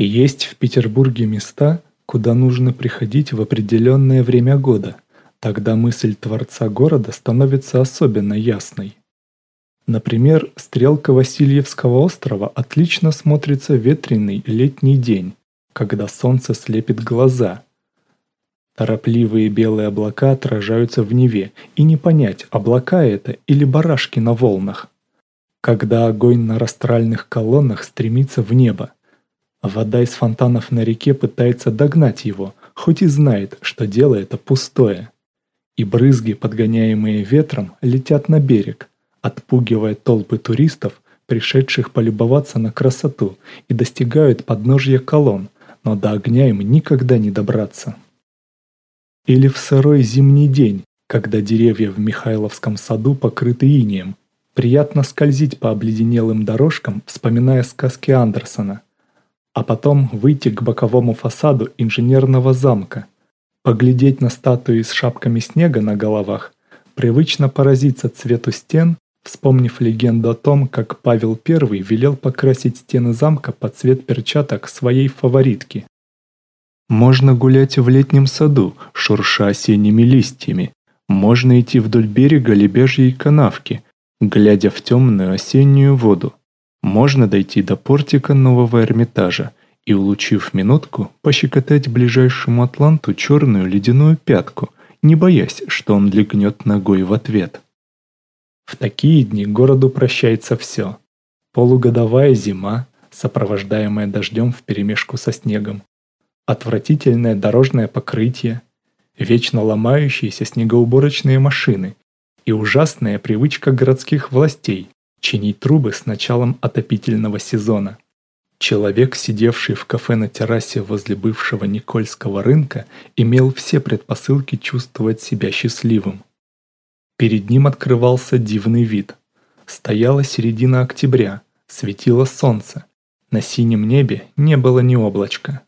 И есть в Петербурге места, куда нужно приходить в определенное время года. Тогда мысль Творца города становится особенно ясной. Например, стрелка Васильевского острова отлично смотрится ветреный летний день, когда солнце слепит глаза. Торопливые белые облака отражаются в Неве, и не понять, облака это или барашки на волнах. Когда огонь на растральных колоннах стремится в небо, вода из фонтанов на реке пытается догнать его, хоть и знает, что дело это пустое. И брызги, подгоняемые ветром, летят на берег, отпугивая толпы туристов, пришедших полюбоваться на красоту, и достигают подножья колонн, но до огня им никогда не добраться. Или в сырой зимний день, когда деревья в Михайловском саду покрыты инеем, приятно скользить по обледенелым дорожкам, вспоминая сказки Андерсона, а потом выйти к боковому фасаду инженерного замка, поглядеть на статуи с шапками снега на головах, привычно поразиться цвету стен вспомнив легенду о том, как Павел I велел покрасить стены замка под цвет перчаток своей фаворитки. Можно гулять в летнем саду, шурша осенними листьями. Можно идти вдоль берега лебяжьей канавки, глядя в темную осеннюю воду. Можно дойти до портика нового Эрмитажа и, улучив минутку, пощекотать ближайшему атланту черную ледяную пятку, не боясь, что он легнет ногой в ответ. В такие дни городу прощается все. Полугодовая зима, сопровождаемая дождем вперемешку со снегом. Отвратительное дорожное покрытие, вечно ломающиеся снегоуборочные машины и ужасная привычка городских властей чинить трубы с началом отопительного сезона. Человек, сидевший в кафе на террасе возле бывшего Никольского рынка, имел все предпосылки чувствовать себя счастливым. Перед ним открывался дивный вид. Стояла середина октября, светило солнце. На синем небе не было ни облачка.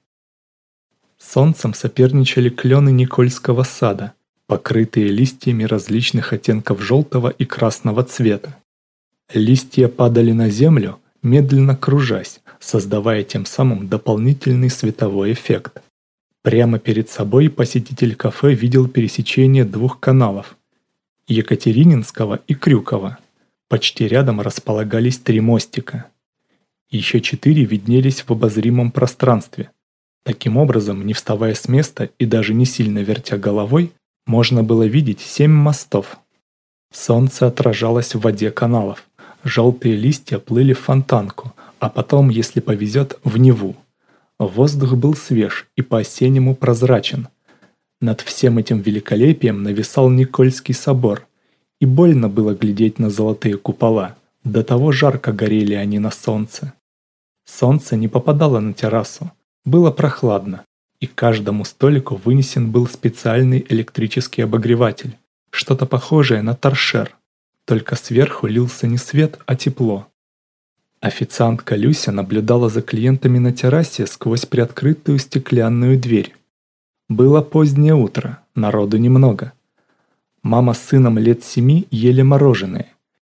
солнцем соперничали клены Никольского сада, покрытые листьями различных оттенков желтого и красного цвета. Листья падали на землю, медленно кружась, создавая тем самым дополнительный световой эффект. Прямо перед собой посетитель кафе видел пересечение двух каналов – Екатерининского и Крюкова. Почти рядом располагались три мостика. Еще четыре виднелись в обозримом пространстве. Таким образом, не вставая с места и даже не сильно вертя головой, можно было видеть семь мостов. Солнце отражалось в воде каналов. Желтые листья плыли в фонтанку, а потом, если повезет, в Неву. Воздух был свеж и по-осеннему прозрачен – над всем этим великолепием нависал Никольский собор, и больно было глядеть на золотые купола, до того жарко горели они на солнце. Солнце не попадало на террасу, было прохладно, и каждому столику вынесен был специальный электрический обогреватель, что-то похожее на торшер, только сверху лился не свет, а тепло. Официантка Люся наблюдала за клиентами на террасе сквозь приоткрытую стеклянную дверь. Было позднее утро, народу немного. Мама с сыном лет семи ели мороженое.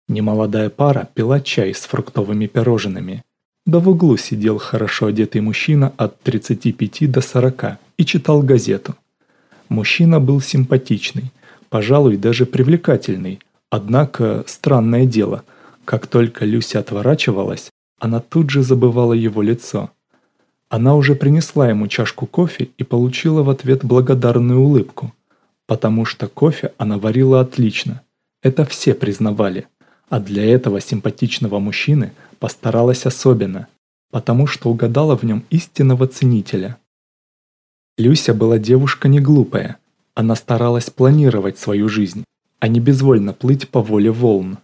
Немолодая пара пила чай с фруктовыми пирожными. Да в углу сидел хорошо одетый мужчина от 35 до 40 и читал газету. Мужчина был симпатичный, пожалуй, даже привлекательный, однако странное дело, как только Люся отворачивалась, она тут же забывала его лицо – она уже принесла ему чашку кофе и получила в ответ благодарную улыбку, потому что кофе она варила отлично. Это все признавали. А для этого симпатичного мужчины постаралась особенно, потому что угадала в нем истинного ценителя. Люся была девушка не глупая. Она старалась планировать свою жизнь, а не безвольно плыть по воле волн.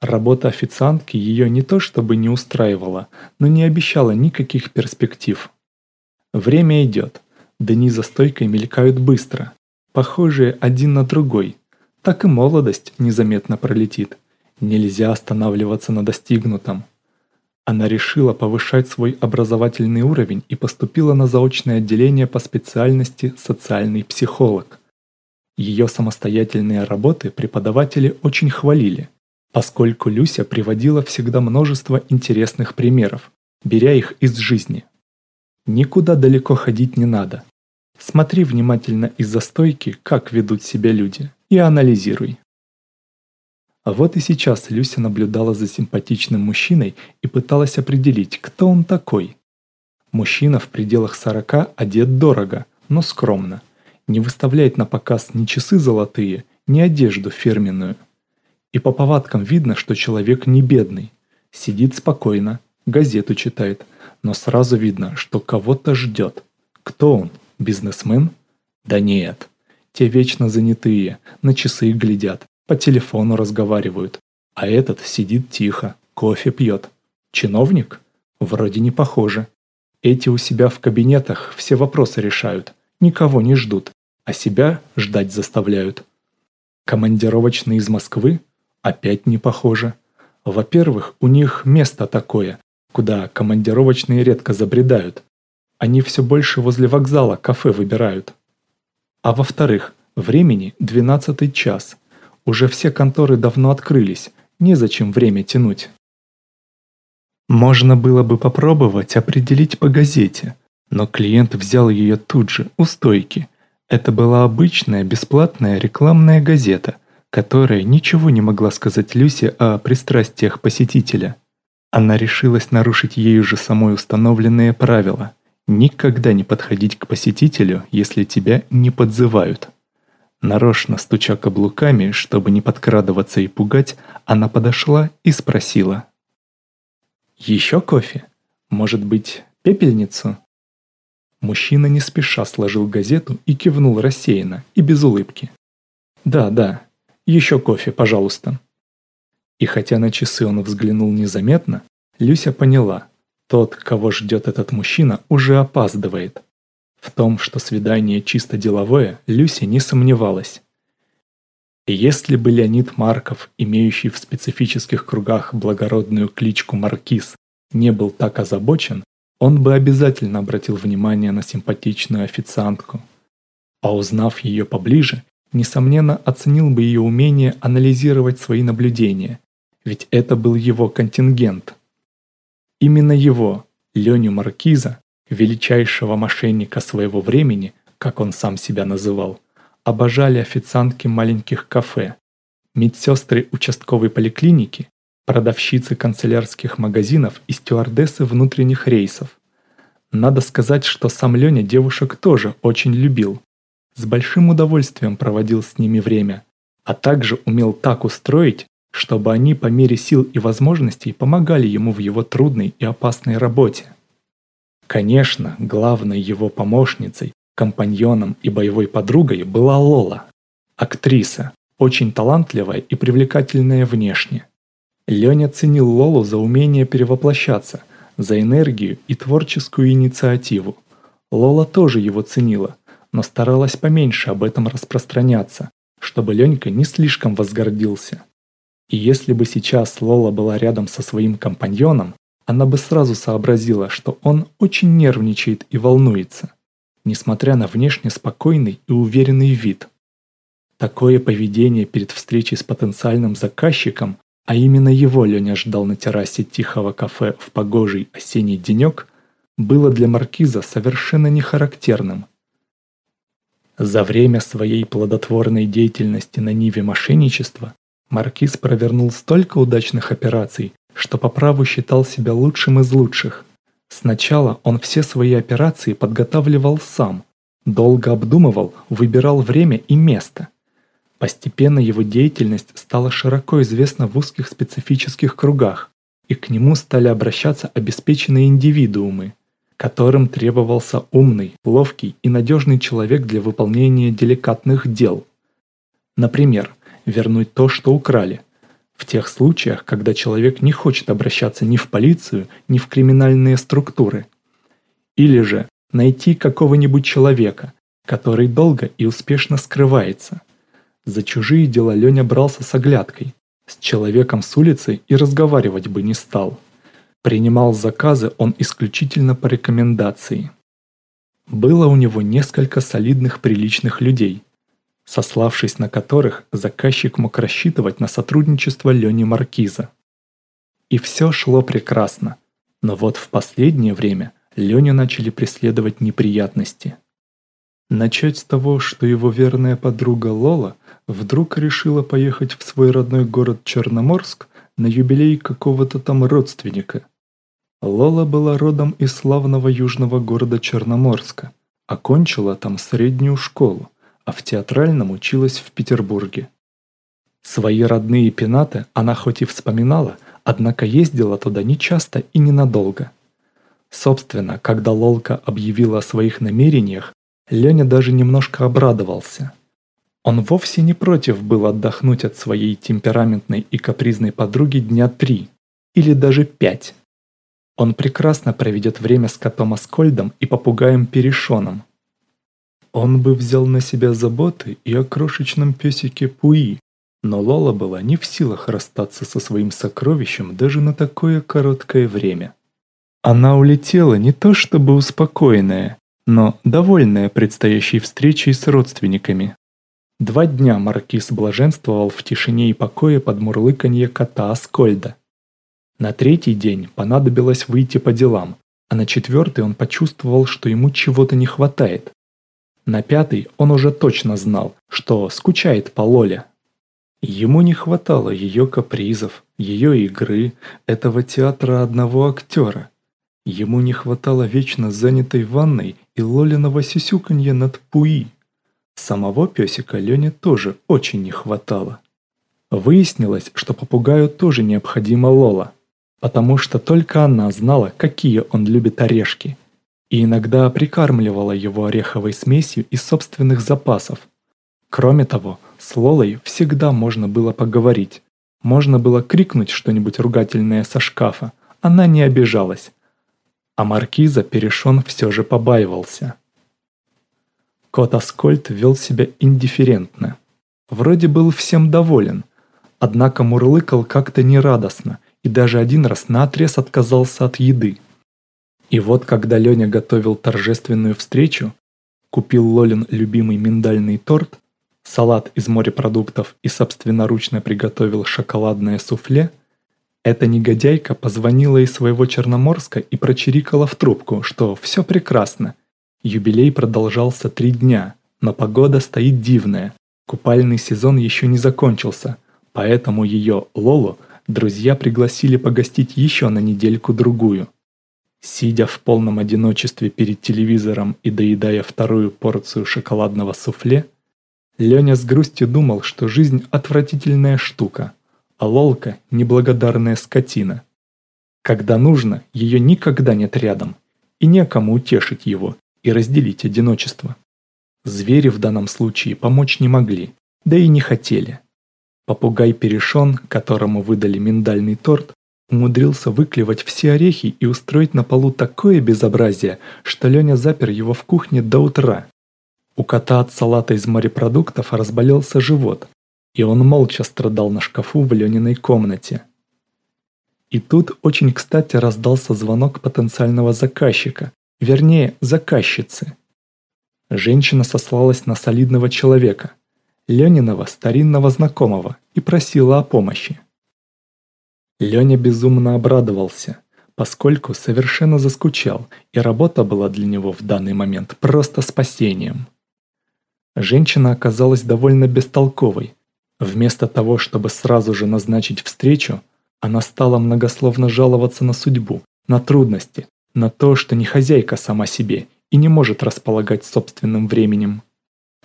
Работа официантки ее не то чтобы не устраивала, но не обещала никаких перспектив. Время идет. Дни за стойкой мелькают быстро, похожие один на другой. Так и молодость незаметно пролетит. Нельзя останавливаться на достигнутом. Она решила повышать свой образовательный уровень и поступила на заочное отделение по специальности «социальный психолог». Ее самостоятельные работы преподаватели очень хвалили – поскольку Люся приводила всегда множество интересных примеров, беря их из жизни. Никуда далеко ходить не надо. Смотри внимательно из-за стойки, как ведут себя люди, и анализируй. А вот и сейчас Люся наблюдала за симпатичным мужчиной и пыталась определить, кто он такой. Мужчина в пределах сорока одет дорого, но скромно. Не выставляет на показ ни часы золотые, ни одежду фирменную. И по повадкам видно, что человек не бедный. Сидит спокойно, газету читает, но сразу видно, что кого-то ждет. Кто он? Бизнесмен? Да нет. Те вечно занятые, на часы глядят, по телефону разговаривают. А этот сидит тихо, кофе пьет. Чиновник? Вроде не похоже. Эти у себя в кабинетах все вопросы решают, никого не ждут, а себя ждать заставляют. Командировочные из Москвы? Опять не похоже. Во-первых, у них место такое, куда командировочные редко забредают. Они все больше возле вокзала кафе выбирают. А во-вторых, времени 12 час. Уже все конторы давно открылись, незачем время тянуть. Можно было бы попробовать определить по газете, но клиент взял ее тут же, у стойки. Это была обычная бесплатная рекламная газета – которая ничего не могла сказать Люсе о пристрастиях посетителя. Она решилась нарушить ею же самой установленные правила – никогда не подходить к посетителю, если тебя не подзывают. Нарочно стуча каблуками, чтобы не подкрадываться и пугать, она подошла и спросила. «Еще кофе? Может быть, пепельницу?» Мужчина не спеша сложил газету и кивнул рассеянно и без улыбки. «Да, да, еще кофе, пожалуйста». И хотя на часы он взглянул незаметно, Люся поняла, тот, кого ждет этот мужчина, уже опаздывает. В том, что свидание чисто деловое, Люся не сомневалась. И если бы Леонид Марков, имеющий в специфических кругах благородную кличку Маркиз, не был так озабочен, он бы обязательно обратил внимание на симпатичную официантку. А узнав ее поближе, несомненно, оценил бы ее умение анализировать свои наблюдения, ведь это был его контингент. Именно его, Леню Маркиза, величайшего мошенника своего времени, как он сам себя называл, обожали официантки маленьких кафе, медсестры участковой поликлиники, продавщицы канцелярских магазинов и стюардессы внутренних рейсов. Надо сказать, что сам Леня девушек тоже очень любил, с большим удовольствием проводил с ними время, а также умел так устроить, чтобы они по мере сил и возможностей помогали ему в его трудной и опасной работе. Конечно, главной его помощницей, компаньоном и боевой подругой была Лола, актриса, очень талантливая и привлекательная внешне. Леня ценил Лолу за умение перевоплощаться, за энергию и творческую инициативу. Лола тоже его ценила – но старалась поменьше об этом распространяться, чтобы Ленька не слишком возгордился. И если бы сейчас Лола была рядом со своим компаньоном, она бы сразу сообразила, что он очень нервничает и волнуется, несмотря на внешне спокойный и уверенный вид. Такое поведение перед встречей с потенциальным заказчиком, а именно его Леня ждал на террасе тихого кафе в погожий осенний денек, было для маркиза совершенно нехарактерным – за время своей плодотворной деятельности на Ниве мошенничества Маркиз провернул столько удачных операций, что по праву считал себя лучшим из лучших. Сначала он все свои операции подготавливал сам, долго обдумывал, выбирал время и место. Постепенно его деятельность стала широко известна в узких специфических кругах, и к нему стали обращаться обеспеченные индивидуумы – которым требовался умный, ловкий и надежный человек для выполнения деликатных дел. Например, вернуть то, что украли. В тех случаях, когда человек не хочет обращаться ни в полицию, ни в криминальные структуры. Или же найти какого-нибудь человека, который долго и успешно скрывается. За чужие дела Леня брался с оглядкой. С человеком с улицы и разговаривать бы не стал. Принимал заказы он исключительно по рекомендации. Было у него несколько солидных приличных людей, сославшись на которых заказчик мог рассчитывать на сотрудничество Лени Маркиза. И все шло прекрасно, но вот в последнее время Леню начали преследовать неприятности. Начать с того, что его верная подруга Лола вдруг решила поехать в свой родной город Черноморск на юбилей какого-то там родственника. Лола была родом из славного южного города Черноморска, окончила там среднюю школу, а в театральном училась в Петербурге. Свои родные пенаты она хоть и вспоминала, однако ездила туда нечасто и ненадолго. Собственно, когда Лолка объявила о своих намерениях, Леня даже немножко обрадовался. Он вовсе не против был отдохнуть от своей темпераментной и капризной подруги дня три или даже пять. Он прекрасно проведет время с котом Аскольдом и попугаем Перешоном. Он бы взял на себя заботы и о крошечном песике Пуи, но Лола была не в силах расстаться со своим сокровищем даже на такое короткое время. Она улетела не то чтобы успокоенная, но довольная предстоящей встречей с родственниками. Два дня маркиз блаженствовал в тишине и покое под мурлыканье кота Аскольда. На третий день понадобилось выйти по делам, а на четвертый он почувствовал, что ему чего-то не хватает. На пятый он уже точно знал, что скучает по Лоле. Ему не хватало ее капризов, ее игры, этого театра одного актера. Ему не хватало вечно занятой ванной и Лолиного сюсюканья над Пуи. Самого песика Лене тоже очень не хватало. Выяснилось, что попугаю тоже необходима Лола, потому что только она знала, какие он любит орешки, и иногда прикармливала его ореховой смесью из собственных запасов. Кроме того, с Лолой всегда можно было поговорить. Можно было крикнуть что-нибудь ругательное со шкафа. Она не обижалась. А маркиза Перешон все же побаивался. Кот Аскольд вел себя индифферентно. Вроде был всем доволен, однако мурлыкал как-то нерадостно и даже один раз наотрез отказался от еды. И вот когда Леня готовил торжественную встречу, купил Лолин любимый миндальный торт, салат из морепродуктов и собственноручно приготовил шоколадное суфле, эта негодяйка позвонила из своего Черноморска и прочирикала в трубку, что все прекрасно. Юбилей продолжался три дня, но погода стоит дивная. Купальный сезон еще не закончился, поэтому ее, Лолу, друзья пригласили погостить еще на недельку-другую. Сидя в полном одиночестве перед телевизором и доедая вторую порцию шоколадного суфле, Леня с грустью думал, что жизнь отвратительная штука, а Лолка – неблагодарная скотина. Когда нужно, ее никогда нет рядом, и некому утешить его и разделить одиночество. Звери в данном случае помочь не могли, да и не хотели. Попугай Перешон, которому выдали миндальный торт, умудрился выклевать все орехи и устроить на полу такое безобразие, что Леня запер его в кухне до утра. У кота от салата из морепродуктов разболелся живот, и он молча страдал на шкафу в Лениной комнате. И тут очень кстати раздался звонок потенциального заказчика, вернее, заказчицы. Женщина сослалась на солидного человека, Лениного старинного знакомого, и просила о помощи. Леня безумно обрадовался, поскольку совершенно заскучал, и работа была для него в данный момент просто спасением. Женщина оказалась довольно бестолковой. Вместо того, чтобы сразу же назначить встречу, она стала многословно жаловаться на судьбу, на трудности, на то, что не хозяйка сама себе и не может располагать собственным временем.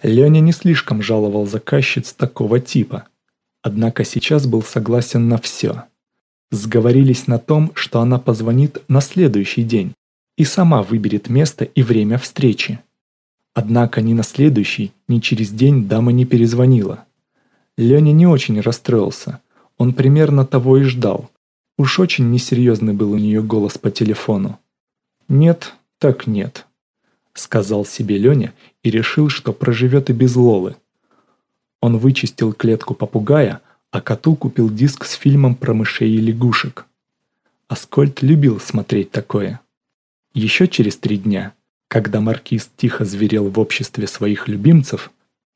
Леня не слишком жаловал заказчиц такого типа, однако сейчас был согласен на все. Сговорились на том, что она позвонит на следующий день и сама выберет место и время встречи. Однако ни на следующий, ни через день дама не перезвонила. Леня не очень расстроился. Он примерно того и ждал. Уж очень несерьезный был у нее голос по телефону. «Нет, так нет», — сказал себе Леня и решил, что проживет и без Лолы. Он вычистил клетку попугая, а коту купил диск с фильмом про мышей и лягушек. Аскольд любил смотреть такое. Еще через три дня когда маркиз тихо зверел в обществе своих любимцев,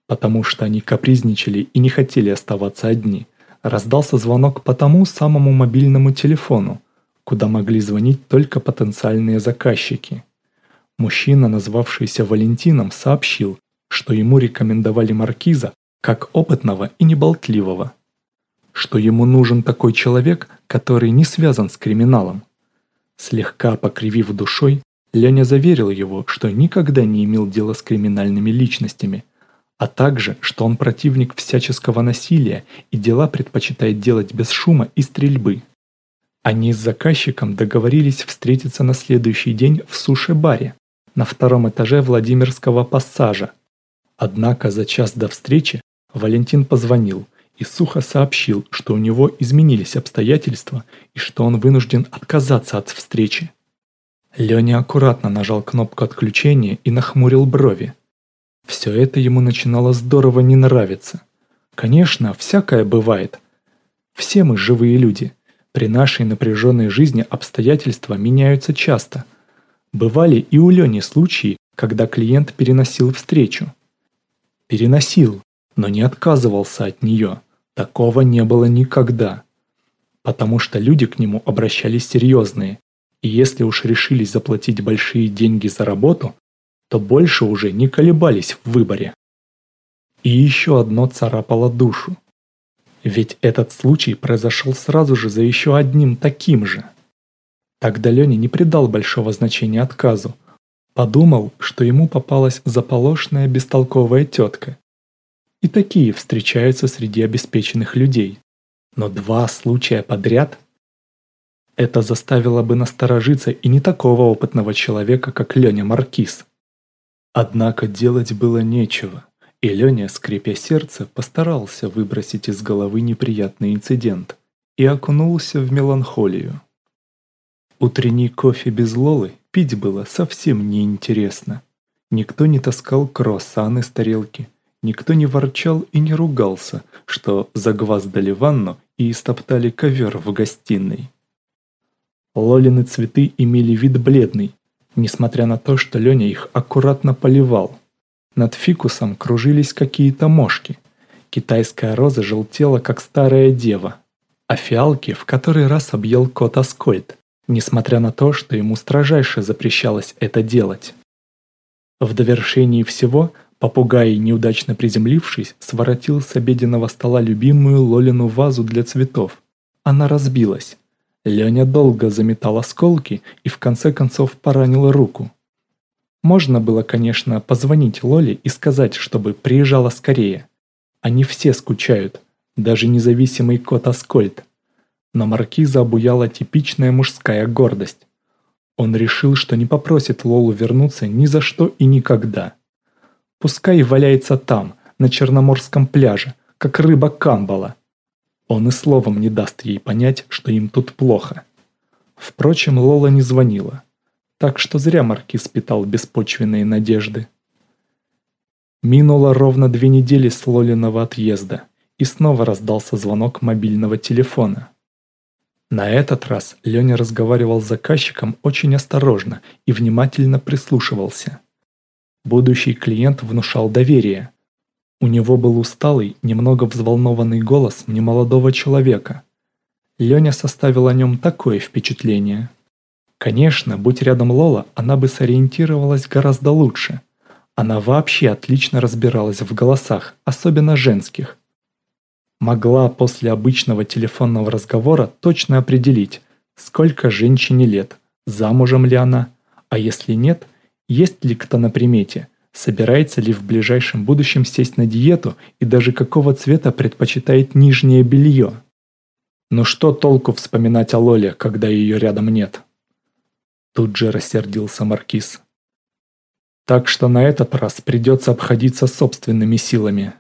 потому что они капризничали и не хотели оставаться одни, раздался звонок по тому самому мобильному телефону, куда могли звонить только потенциальные заказчики. Мужчина, назвавшийся Валентином, сообщил, что ему рекомендовали маркиза как опытного и неболтливого. Что ему нужен такой человек, который не связан с криминалом. Слегка покривив душой, Леня заверил его, что никогда не имел дела с криминальными личностями, а также, что он противник всяческого насилия и дела предпочитает делать без шума и стрельбы. Они с заказчиком договорились встретиться на следующий день в суши-баре на втором этаже Владимирского пассажа. Однако за час до встречи Валентин позвонил и сухо сообщил, что у него изменились обстоятельства и что он вынужден отказаться от встречи. Леня аккуратно нажал кнопку отключения и нахмурил брови. Все это ему начинало здорово не нравиться. Конечно, всякое бывает. Все мы живые люди – при нашей напряженной жизни обстоятельства меняются часто. Бывали и у Лени случаи, когда клиент переносил встречу. Переносил, но не отказывался от нее. Такого не было никогда. Потому что люди к нему обращались серьезные, и если уж решились заплатить большие деньги за работу, то больше уже не колебались в выборе. И еще одно царапало душу. Ведь этот случай произошел сразу же за еще одним таким же. Тогда Леня не придал большого значения отказу. Подумал, что ему попалась заполошная бестолковая тетка. И такие встречаются среди обеспеченных людей. Но два случая подряд? Это заставило бы насторожиться и не такого опытного человека, как Леня Маркиз. Однако делать было нечего. И Леня, скрипя сердце, постарался выбросить из головы неприятный инцидент и окунулся в меланхолию. Утренний кофе без Лолы пить было совсем неинтересно. Никто не таскал круассаны с тарелки, никто не ворчал и не ругался, что загваздали ванну и истоптали ковер в гостиной. Лолины цветы имели вид бледный, несмотря на то, что Леня их аккуратно поливал – над фикусом кружились какие-то мошки. Китайская роза желтела, как старая дева. А фиалки в который раз объел кот Аскольд, несмотря на то, что ему строжайше запрещалось это делать. В довершении всего попугай, неудачно приземлившись, своротил с обеденного стола любимую Лолину вазу для цветов. Она разбилась. Леня долго заметал осколки и в конце концов поранил руку. Можно было, конечно, позвонить Лоле и сказать, чтобы приезжала скорее. Они все скучают, даже независимый кот Аскольд. Но маркиза обуяла типичная мужская гордость. Он решил, что не попросит Лолу вернуться ни за что и никогда. Пускай валяется там, на Черноморском пляже, как рыба камбала. Он и словом не даст ей понять, что им тут плохо. Впрочем, Лола не звонила. Так что зря Маркиз питал беспочвенные надежды. Минуло ровно две недели с Лолиного отъезда, и снова раздался звонок мобильного телефона. На этот раз Леня разговаривал с заказчиком очень осторожно и внимательно прислушивался. Будущий клиент внушал доверие. У него был усталый, немного взволнованный голос немолодого человека. Леня составил о нем такое впечатление – Конечно, будь рядом Лола, она бы сориентировалась гораздо лучше. Она вообще отлично разбиралась в голосах, особенно женских. Могла после обычного телефонного разговора точно определить, сколько женщине лет, замужем ли она, а если нет, есть ли кто на примете, собирается ли в ближайшем будущем сесть на диету и даже какого цвета предпочитает нижнее белье. Но что толку вспоминать о Лоле, когда ее рядом нет? Тут же рассердился Маркиз. Так что на этот раз придется обходиться собственными силами.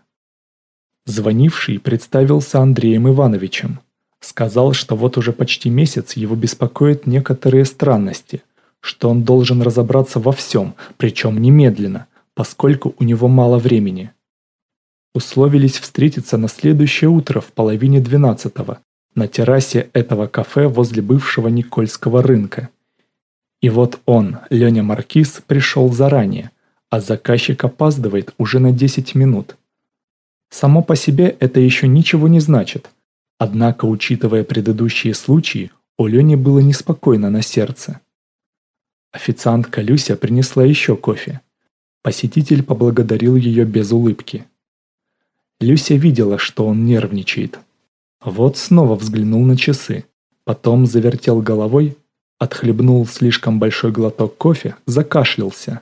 Звонивший представился Андреем Ивановичем. Сказал, что вот уже почти месяц его беспокоят некоторые странности, что он должен разобраться во всем, причем немедленно, поскольку у него мало времени. Условились встретиться на следующее утро в половине двенадцатого на террасе этого кафе возле бывшего Никольского рынка. И вот он, Леня Маркиз, пришел заранее, а заказчик опаздывает уже на 10 минут. Само по себе это еще ничего не значит. Однако, учитывая предыдущие случаи, У Лени было неспокойно на сердце. Официантка Люся принесла еще кофе. Посетитель поблагодарил ее без улыбки. Люся видела, что он нервничает. Вот снова взглянул на часы, потом завертел головой, отхлебнул слишком большой глоток кофе, закашлялся.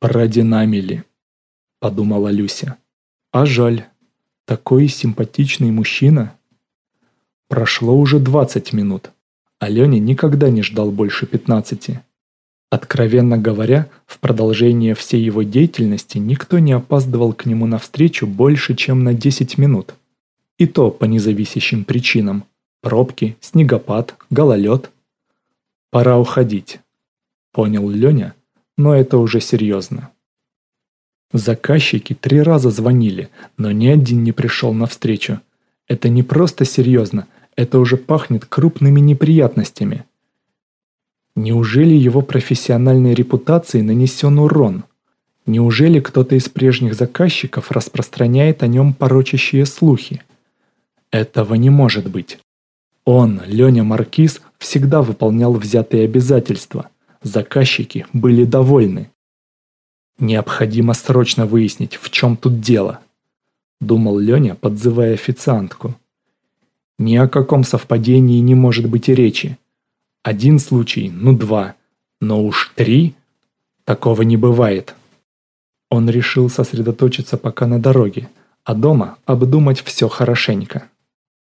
«Продинамили», — подумала Люся. «А жаль, такой симпатичный мужчина». Прошло уже 20 минут, а Леня никогда не ждал больше 15. Откровенно говоря, в продолжение всей его деятельности никто не опаздывал к нему навстречу больше, чем на 10 минут. И то по независящим причинам. Пробки, снегопад, гололед. Пора уходить. Понял Леня, но это уже серьезно. Заказчики три раза звонили, но ни один не пришел навстречу. Это не просто серьезно, это уже пахнет крупными неприятностями – Неужели его профессиональной репутации нанесен урон? Неужели кто-то из прежних заказчиков распространяет о нем порочащие слухи? Этого не может быть. Он, Леня Маркиз, всегда выполнял взятые обязательства. Заказчики были довольны. Необходимо срочно выяснить, в чем тут дело. Думал Леня, подзывая официантку. Ни о каком совпадении не может быть и речи. Один случай, ну два, но уж три? Такого не бывает. Он решил сосредоточиться пока на дороге, а дома обдумать все хорошенько.